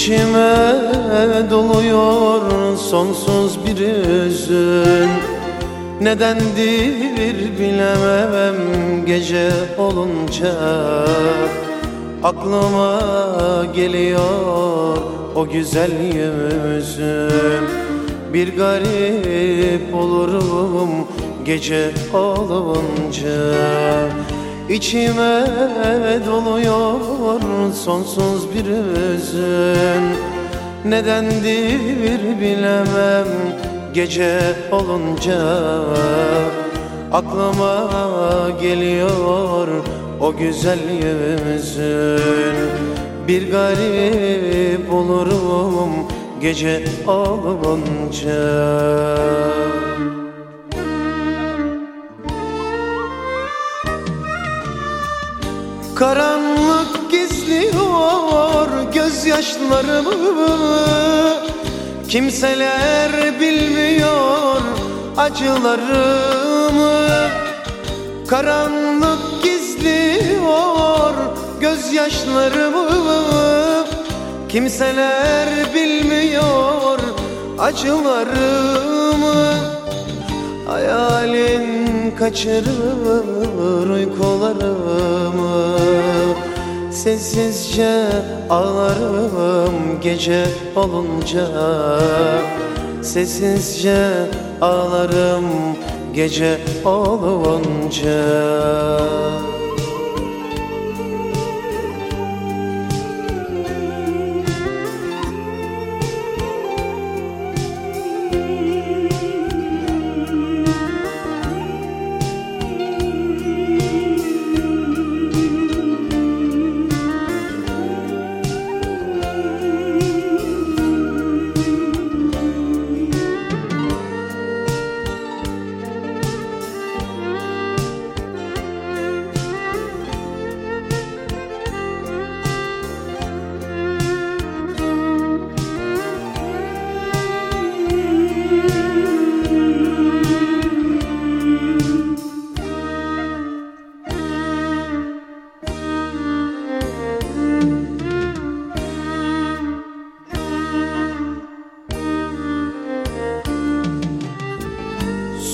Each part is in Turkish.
İçime doluyor sonsuz bir üzün. Nedendir bilemem gece olunca. Aklıma geliyor o güzel yüzün. Bir garip olurum gece olunca İçime doluyor sonsuz bir üzün Nedendir bilemem gece olunca. Aklıma geliyor o güzel yüzün Bir garip olurum gece olunca Karanlık gizliyor gözyaşlarımı. Kimseler bilmiyor acılarımı. Karanlık gizliyor gözyaşlarımı. Kimseler bilmiyor acılarımı Hayalin kaçırır uykularımı. Sessizce ağlarım gece olunca. Sessizce ağlarım gece olunca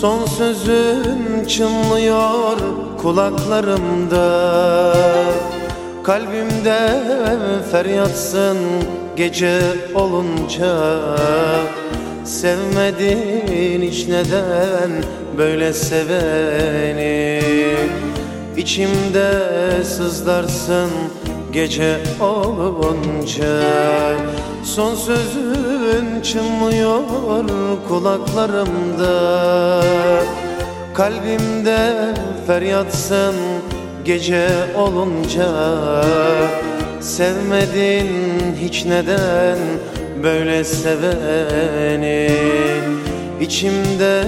Son sözün çınlıyor kulaklarımda. Kalbimde feryatsın gece olunca. Sevmedin hiç neden böyle seveni? İçimde sızlarsın gece olunca. Son sözün çınlıyor kulaklarımda. Kalbimde feryatsın gece olunca. Sevmedin hiç neden böyle seveni? İçimde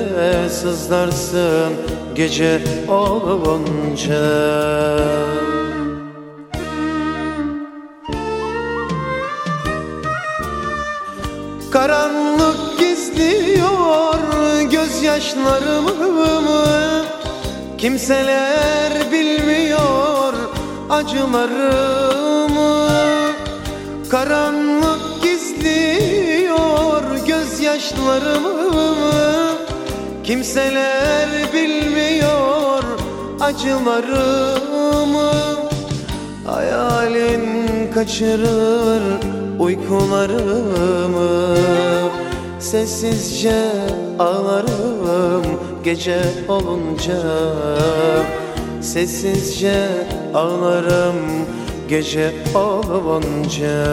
sızlarsın gece olunca Karanlık gizliyor gözyaşlarımı. Kimseler bilmiyor acılarımı. Karanlık gizliyor gözyaşlarımı. Kimseler bilmiyor acılarımı. Hayalin kaçırır uykularımı Sessizce ağlarım gece olunca. Sessizce ağlarım gece olunca